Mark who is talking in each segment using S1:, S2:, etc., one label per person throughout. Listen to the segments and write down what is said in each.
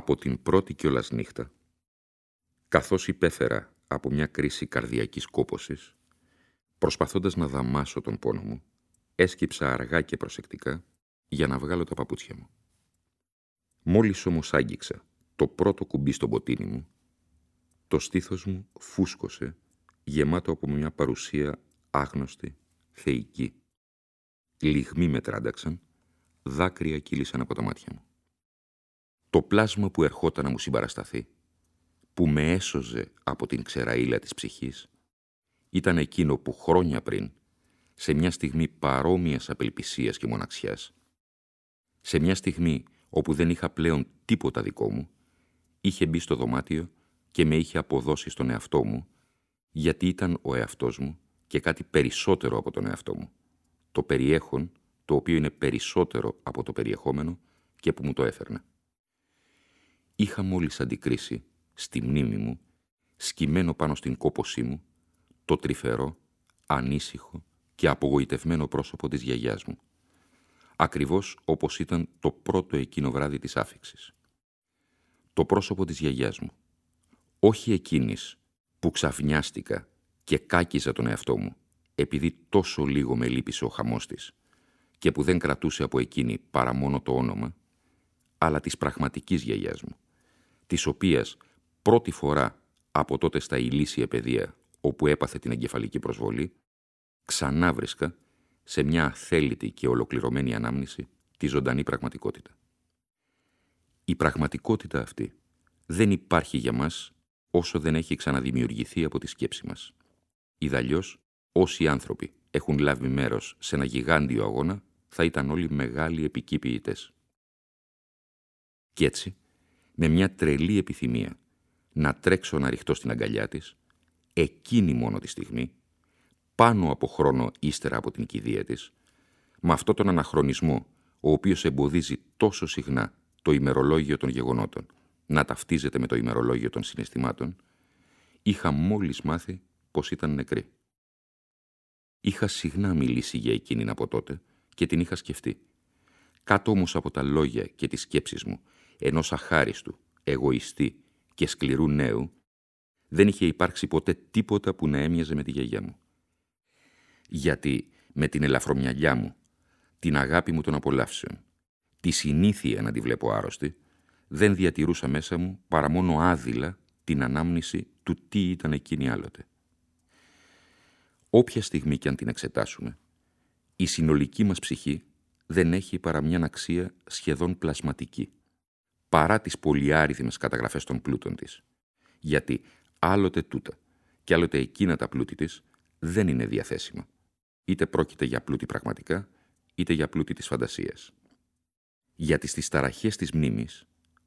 S1: Από την πρώτη κιόλας νύχτα, καθώς υπέφερα από μια κρίση καρδιακής κόπωσης, προσπαθώντας να δαμάσω τον πόνο μου, έσκυψα αργά και προσεκτικά για να βγάλω τα παπούτσια μου. Μόλις όμως άγγιξα το πρώτο κουμπί στο μποτίνι μου, το στήθος μου φούσκωσε, γεμάτο από μια παρουσία άγνωστη, θεϊκή. Λιγμοί με τράνταξαν, δάκρυα κύλησαν από τα μάτια μου το πλάσμα που ερχόταν να μου συμπαρασταθεί, που με έσωζε από την ξεραήλα της ψυχής, ήταν εκείνο που χρόνια πριν, σε μια στιγμή παρόμοιας απελπισίας και μοναξιάς, σε μια στιγμή όπου δεν είχα πλέον τίποτα δικό μου, είχε μπει στο δωμάτιο και με είχε αποδώσει στον εαυτό μου, γιατί ήταν ο εαυτός μου και κάτι περισσότερο από τον εαυτό μου. Το περιέχον, το οποίο είναι περισσότερο από το περιεχόμενο και που μου το έφερνε είχα μόλις αντικρίσει στη μνήμη μου, σκυμμένο πάνω στην κόπωσή μου, το τρυφερό, ανήσυχο και απογοητευμένο πρόσωπο της γιαγιάς μου. Ακριβώς όπως ήταν το πρώτο εκείνο βράδυ της άφηξης. Το πρόσωπο της γιαγιάς μου. Όχι εκείνης που ξαφνιάστηκα και κάκιζα τον εαυτό μου, επειδή τόσο λίγο με λύπησε ο χαμός της και που δεν κρατούσε από εκείνη παρά μόνο το όνομα, αλλά της πραγματικής γιαγιάς μου της οποίας πρώτη φορά από τότε στα ηλίσια παιδεία όπου έπαθε την εγκεφαλική προσβολή, ξανά βρίσκα σε μια αθέλητη και ολοκληρωμένη ανάμνηση τη ζωντανή πραγματικότητα. Η πραγματικότητα αυτή δεν υπάρχει για μας όσο δεν έχει ξαναδημιουργηθεί από τη σκέψη μας. Ιδαλλιώς, όσοι άνθρωποι έχουν λάβει μέρος σε ένα γιγάντιο αγώνα, θα ήταν όλοι μεγάλοι επικήποιητές. Κι έτσι, με μια τρελή επιθυμία να τρέξω να ρηχτώ στην αγκαλιά της, εκείνη μόνο τη στιγμή, πάνω από χρόνο ύστερα από την κηδεία της, με αυτόν τον αναχρονισμό, ο οποίος εμποδίζει τόσο συχνά το ημερολόγιο των γεγονότων να ταυτίζεται με το ημερολόγιο των συναισθημάτων, είχα μόλις μάθει πως ήταν νεκρή. Είχα συχνά μιλήσει για εκείνην από τότε και την είχα σκεφτεί. Κάτω όμως από τα λόγια και τις σκέψεις μου ενός αχάριστου, εγωιστή και σκληρού νέου, δεν είχε υπάρξει ποτέ τίποτα που να έμοιαζε με τη γιαγιά μου. Γιατί με την ελαφρομυαλιά μου, την αγάπη μου των απολαύσεων, τη συνήθεια να τη βλέπω άρρωστη, δεν διατηρούσα μέσα μου παρά μόνο άδειλα την ανάμνηση του τι ήταν εκείνη άλλοτε. Όποια στιγμή κι αν την εξετάσουμε, η συνολική μας ψυχή δεν έχει παρά μια αξία σχεδόν πλασματική παρά τις πολυάριθμες καταγραφές των πλούτων της. Γιατί άλλοτε τούτα και άλλοτε εκείνα τα πλούτη της δεν είναι διαθέσιμα. Είτε πρόκειται για πλούτη πραγματικά, είτε για πλούτη της φαντασίας. Γιατί στις ταραχές της μνήμης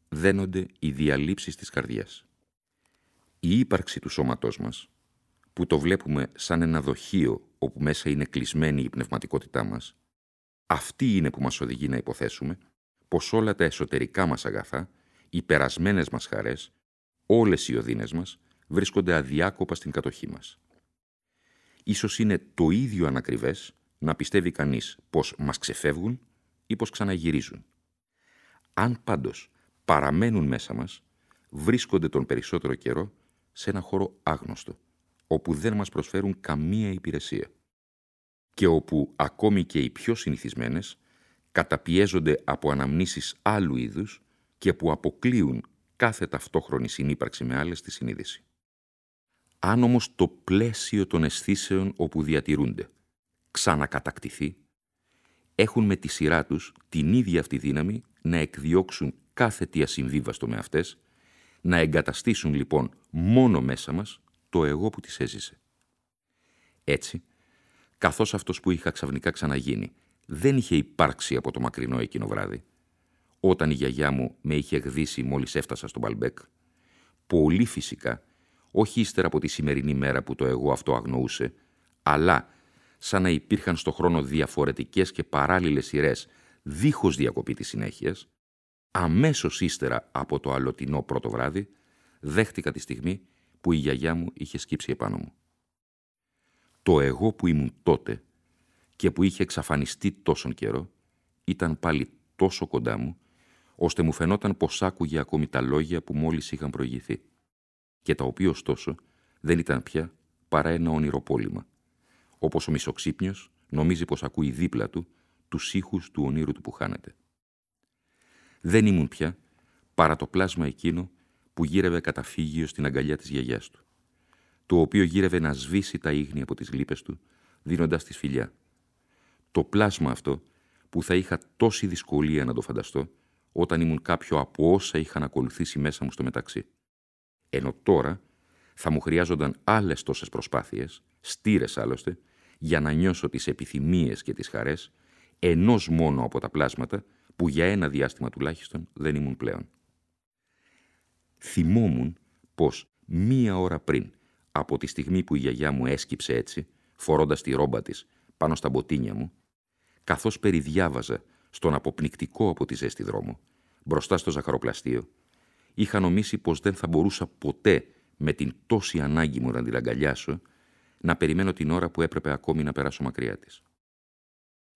S1: δένονται οι διαλύψεις της καρδιάς. Η ύπαρξη του σώματός μας, που το βλέπουμε σαν ένα δοχείο όπου μέσα είναι κλεισμένη η πνευματικότητά μας, αυτή είναι που μας οδηγεί να υποθέσουμε πως όλα τα εσωτερικά μας αγαθά, οι περασμένες μας χαρές, όλες οι οδύνες μας, βρίσκονται αδιάκοπα στην κατοχή μας. Ίσως είναι το ίδιο ανακριβές να πιστεύει κανείς πως μας ξεφεύγουν ή πως ξαναγυρίζουν. Αν πάντως παραμένουν μέσα μας, βρίσκονται τον περισσότερο καιρό σε ένα χώρο άγνωστο, όπου δεν μας προσφέρουν καμία υπηρεσία και όπου ακόμη και οι πιο συνηθισμένες καταπιέζονται από αναμνήσεις άλλου είδους και που αποκλείουν κάθε ταυτόχρονη συνύπαρξη με άλλες στη συνείδηση. Αν όμως το πλαίσιο των αισθήσεων όπου διατηρούνται ξανακατακτηθεί, έχουν με τη σειρά τους την ίδια αυτή δύναμη να εκδιώξουν κάθε τι ασυμβίβαστο με αυτές, να εγκαταστήσουν λοιπόν μόνο μέσα μας το εγώ που τις έζησε. Έτσι, καθώς αυτός που είχα ξαφνικά ξαναγίνει δεν είχε υπάρξει από το μακρινό εκείνο βράδυ, όταν η γιαγιά μου με είχε γδίσει μόλις έφτασα στον Παλμπέκ, πολύ φυσικά, όχι ύστερα από τη σημερινή μέρα που το εγώ αυτό αγνοούσε, αλλά σαν να υπήρχαν στο χρόνο διαφορετικές και παράλληλες σειρές δίχως διακοπή της συνέχειας, αμέσως ύστερα από το αλωτινό πρώτο βράδυ, δέχτηκα τη στιγμή που η γιαγιά μου είχε σκύψει επάνω μου. Το εγώ που ήμουν τότε και που είχε εξαφανιστεί τόσον καιρό, ήταν πάλι τόσο κοντά μου, ώστε μου φαινόταν πως άκουγε ακόμη τα λόγια που μόλις είχαν προηγηθεί και τα οποία ωστόσο δεν ήταν πια παρά ένα ονειροπόλημα, όπως ο μισοξύπνιος νομίζει πως ακούει δίπλα του τους ήχους του ονείρου του που χάνεται. Δεν ήμουν πια παρά το πλάσμα εκείνο που γύρευε καταφύγιο στην αγκαλιά της γιαγιάς του, το οποίο γύρευε να σβήσει τα ίγνη από τις λύπες του, δίνοντας τη φιλιά. Το πλάσμα αυτό που θα είχα τόση δυσκολία να το φανταστώ, όταν ήμουν κάποιο από όσα είχαν ακολουθήσει μέσα μου στο μεταξύ. Ενώ τώρα θα μου χρειάζονταν άλλες τόσες προσπάθειες, στήρες άλλωστε, για να νιώσω τις επιθυμίες και τις χαρές ενός μόνο από τα πλάσματα που για ένα διάστημα τουλάχιστον δεν ήμουν πλέον. Θυμόμουν πως μία ώρα πριν από τη στιγμή που η γιαγιά μου έσκυψε έτσι, φορώντας τη ρόμπα της πάνω στα μποτίνια μου, καθώς περιδιάβαζα στον αποπνικτικό από τη ζέστη δρόμο, μπροστά στο ζαχαροπλαστείο, είχα νομίσει πως δεν θα μπορούσα ποτέ με την τόση ανάγκη μου να την αγκαλιάσω, να περιμένω την ώρα που έπρεπε ακόμη να περάσω μακριά της.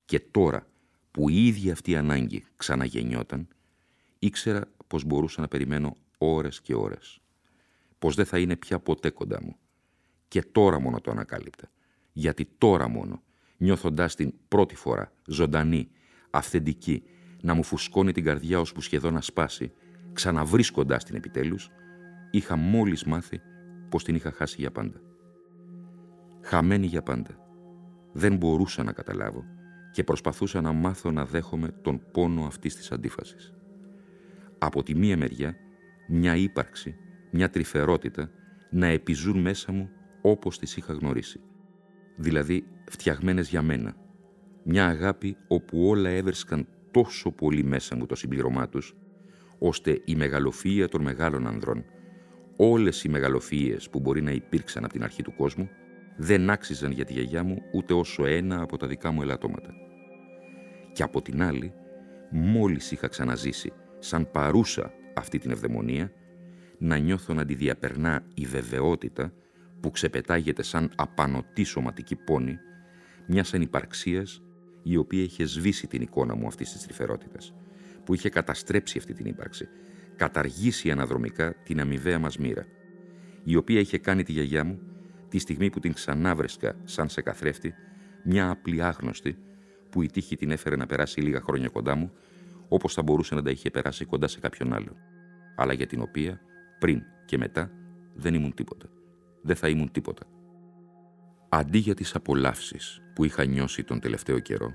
S1: Και τώρα που η ίδια αυτή η ανάγκη ξαναγεννιόταν, ήξερα πως μπορούσα να περιμένω ώρες και ώρες. Πως δεν θα είναι πια ποτέ κοντά μου. Και τώρα μόνο το ανακάλυπτα. Γιατί τώρα μόνο, νιώθοντάς την πρώτη φορά, ζωντανή, αυθεντική, να μου φουσκώνει την καρδιά ώσπου σχεδόν να σπάσει, ξαναβρίσκοντάς την επιτέλους, είχα μόλις μάθει πως την είχα χάσει για πάντα. Χαμένη για πάντα. Δεν μπορούσα να καταλάβω και προσπαθούσα να μάθω να δέχομαι τον πόνο αυτής της αντίφασης. Από τη μία μεριά, μια ύπαρξη, μια τρυφερότητα να επιζούν μέσα μου όπως τις είχα γνωρίσει. Δηλαδή φτιαγμένες για μένα. Μια αγάπη όπου όλα έβρισκαν τόσο πολύ μέσα μου το συμπληρωμά τους, ώστε η μεγαλοφία των μεγάλων ανδρών, όλες οι μεγαλοφίες που μπορεί να υπήρξαν από την αρχή του κόσμου, δεν άξιζαν για τη γιαγιά μου ούτε όσο ένα από τα δικά μου ελαττώματα. Και από την άλλη, μόλις είχα ξαναζήσει, σαν παρούσα αυτή την ευδαιμονία, να νιώθω να τη διαπερνά η βεβαιότητα που ξεπετάγεται σαν απανοτή σωματική πόνη, μιας ανυπαρξίας η οποία είχε σβήσει την εικόνα μου αυτής της τρυφερότητας, που είχε καταστρέψει αυτή την ύπαρξη, καταργήσει αναδρομικά την αμοιβαία μας μοίρα, η οποία είχε κάνει τη γιαγιά μου, τη στιγμή που την ξανάβρεσκα σαν σε καθρέφτη, μια απλή άγνωστη, που η τύχη την έφερε να περάσει λίγα χρόνια κοντά μου, όπως θα μπορούσε να τα είχε περάσει κοντά σε κάποιον άλλον, αλλά για την οποία, πριν και μετά, δεν ήμουν τίποτα. Δεν θα ήμουν τίποτα. Αντί για τις απολαύσεις που είχα νιώσει τον τελευταίο καιρό,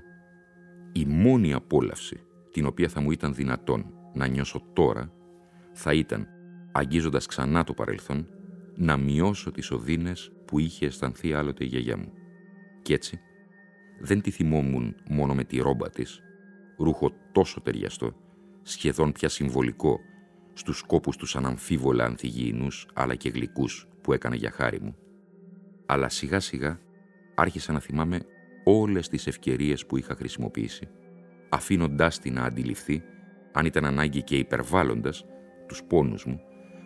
S1: η μόνη απόλαυση την οποία θα μου ήταν δυνατόν να νιώσω τώρα, θα ήταν, αγγίζοντας ξανά το παρελθόν, να μειώσω τις οδύνες που είχε αισθανθεί άλλοτε η γιαγιά μου. Κι έτσι, δεν τη θυμόμουν μόνο με τη ρόμπα της, ρούχο τόσο ταιριαστό, σχεδόν πια συμβολικό, στους σκόπους τους αναμφίβολα ανθυγιεινούς αλλά και γλυκούς που έκανε για χάρη μου. Αλλά σιγά σιγά άρχισα να θυμάμαι όλες τις ευκαιρίες που είχα χρησιμοποιήσει, αφήνοντάς την να αντιληφθεί, αν ήταν ανάγκη και υπερβάλλοντας, τους πόνους μου,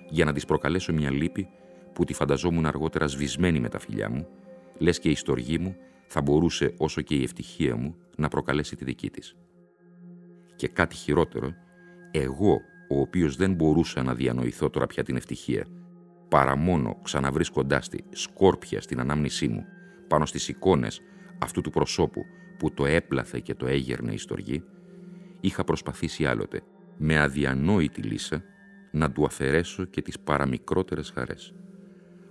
S1: για να της προκαλέσω μια λύπη που τη φανταζόμουν αργότερα σβησμένη με τα φιλιά μου, λες και η στοργή μου θα μπορούσε όσο και η ευτυχία μου να προκαλέσει τη δική της. Και κάτι χειρότερο, εγώ, ο οποίος δεν μπορούσα να διανοηθώ τώρα πια την ευτυχία, παρά μόνο ξαναβρίσκοντάς τη σκόρπια στην ανάμνησή μου, πάνω στις εικόνες αυτού του προσώπου που το έπλαθε και το έγερνε η στοργή, είχα προσπαθήσει άλλοτε, με αδιανόητη λύσα, να του αφαιρέσω και τις παραμικρότερες χαρές.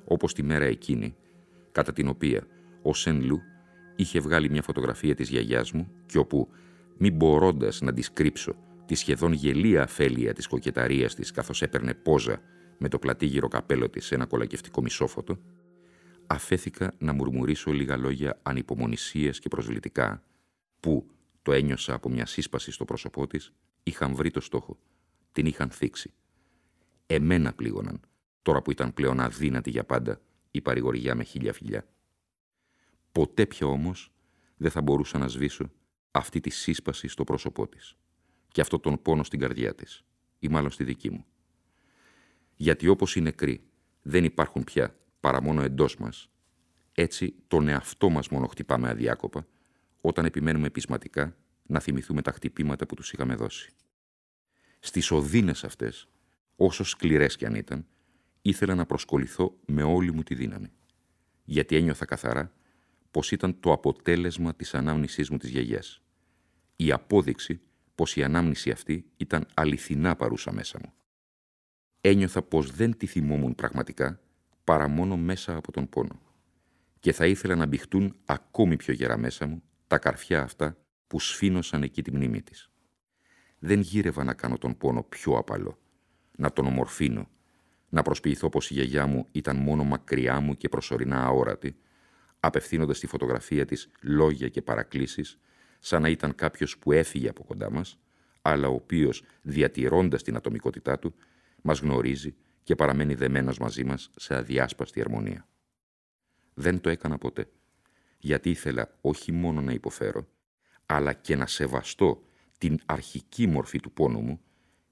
S1: Όπως τη μέρα εκείνη, κατά την οποία ο Σεν Λου είχε βγάλει μια φωτογραφία της γιαγιάς μου και όπου, μη μπορώντας να τη κρύψω τη σχεδόν γελία αφέλεια της κοκεταρίας της καθώς έπαιρνε πόζα με το πλατήγυρο καπέλο της σε ένα κολακευτικό μισόφωτο, αφέθηκα να μουρμουρίσω λίγα λόγια ανυπομονησίας και προσβλητικά, που, το ένιωσα από μια σύσπαση στο πρόσωπό της, είχαν βρει το στόχο, την είχαν θίξει. Εμένα πλήγωναν, τώρα που ήταν πλέον αδύνατη για πάντα η παρηγοριά με χίλια φιλιά. Ποτέ πια όμως δεν θα μπορούσα να σβήσω αυτή τη σύσπαση στο πρόσωπό της και αυτό τον πόνο στην καρδιά της, ή μάλλον στη δική μου. Γιατί όπως οι νεκροί δεν υπάρχουν πια παρά μόνο εντός μας, έτσι τον εαυτό μας μόνο χτυπάμε αδιάκοπα, όταν επιμένουμε πεισματικά να θυμηθούμε τα χτυπήματα που τους είχαμε δώσει. Στις οδύνες αυτές, όσο σκληρές κι αν ήταν, ήθελα να προσκοληθώ με όλη μου τη δύναμη. Γιατί ένιωθα καθαρά πως ήταν το αποτέλεσμα της ανάμνησής μου της γιαγιάς. Η απόδειξη πως η ανάμνηση αυτή ήταν αληθινά παρούσα μέσα μου. Ένιωθα πως δεν τη θυμόμουν πραγματικά παρά μόνο μέσα από τον πόνο. Και θα ήθελα να μπηχτούν ακόμη πιο γερά μέσα μου τα καρφιά αυτά που σφήνωσαν εκεί τη μνήμη της. Δεν γύρευα να κάνω τον πόνο πιο απαλό, να τον ομορφύνω, να προσποιηθώ πως η γιαγιά μου ήταν μόνο μακριά μου και προσωρινά αόρατη, απευθύνοντας τη φωτογραφία της λόγια και παρακλήσεις, σαν να ήταν κάποιος που έφυγε από κοντά μας, αλλά ο οποίος, διατηρώντας την ατομικότητά του, μας γνωρίζει και παραμένει δεμένος μαζί μας σε αδιάσπαστη αρμονία. Δεν το έκανα ποτέ, γιατί ήθελα όχι μόνο να υποφέρω, αλλά και να σεβαστώ την αρχική μορφή του πόνου μου,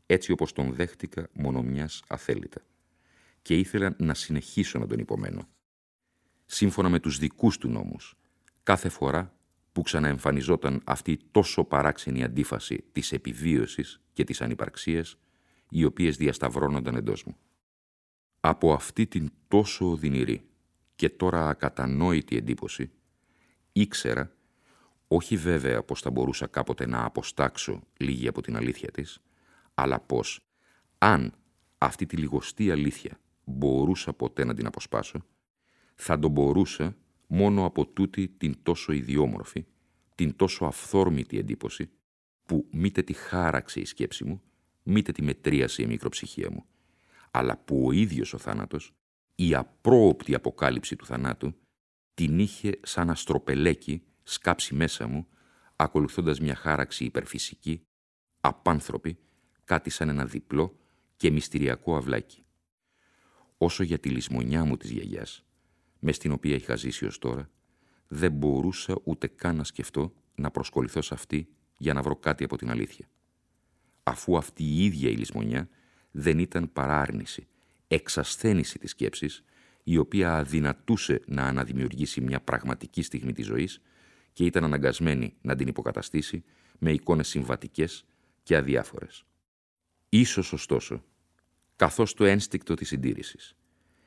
S1: έτσι όπως τον δέχτηκα μόνο μιας αθέλητα. Και ήθελα να συνεχίσω να τον υπομένω. Σύμφωνα με τους δικούς του νόμους, κάθε φορά που ξαναεμφανιζόταν αυτή η τόσο παράξενη αντίφαση της επιβίωσης και της ανυπαρξίας, οι οποίες διασταυρώνονταν εντός μου. Από αυτή την τόσο οδυνηρή και τώρα ακατανόητη εντύπωση, ήξερα, όχι βέβαια πως θα μπορούσα κάποτε να αποστάξω λίγη από την αλήθεια της, αλλά πως, αν αυτή τη λιγοστή αλήθεια μπορούσα ποτέ να την αποσπάσω, θα το μπορούσα μόνο από τούτη την τόσο ιδιόμορφη, την τόσο αυθόρμητη εντύπωση, που μήτε τη χάραξε η σκέψη μου, μήτε τη μετρίασε η μικροψυχία μου, αλλά που ο ίδιος ο θάνατος, η απρόοπτη αποκάλυψη του θανάτου, την είχε σαν αστροπελέκι σκάψει μέσα μου, ακολουθώντας μια χάραξη υπερφυσική, απάνθρωπη, κάτι σαν ένα διπλό και μυστηριακό αυλάκι. Όσο για τη λησμονιά μου της γιαγιάς, μες στην οποία είχα ζήσει ως τώρα, δεν μπορούσα ούτε καν να σκεφτώ να προσκοληθώ σε αυτή για να βρω κάτι από την αλήθεια. Αφού αυτή η ίδια η λησμονιά δεν ήταν παρά άρνηση, εξασθένηση της σκέψης, η οποία αδυνατούσε να αναδημιουργήσει μια πραγματική στιγμή της ζωής και ήταν αναγκασμένη να την υποκαταστήσει με εικόνες συμβατικές και αδιάφορες. Ίσως ωστόσο, καθώς το ένστικτο της συντήρησης,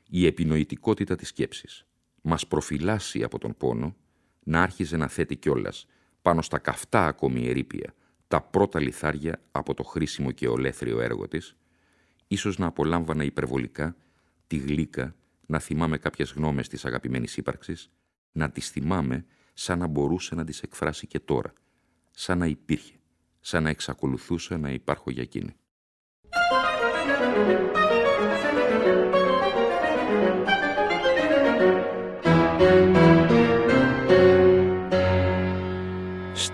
S1: η επινοητικότητα της σκέψης, μας προφυλάσσει από τον πόνο, να άρχιζε να θέτει κιόλας πάνω στα καυτά ακόμη ερήπια τα πρώτα λιθάρια από το χρήσιμο και ολέθριο έργο της, ίσως να απολάμβανα υπερβολικά τη γλύκα να θυμάμαι κάποιες γνώμες της αγαπημένης ύπαρξης, να τις θυμάμαι σαν να μπορούσε να τις εκφράσει και τώρα, σαν να υπήρχε, σαν να εξακολουθούσα να υπάρχω για εκείνη.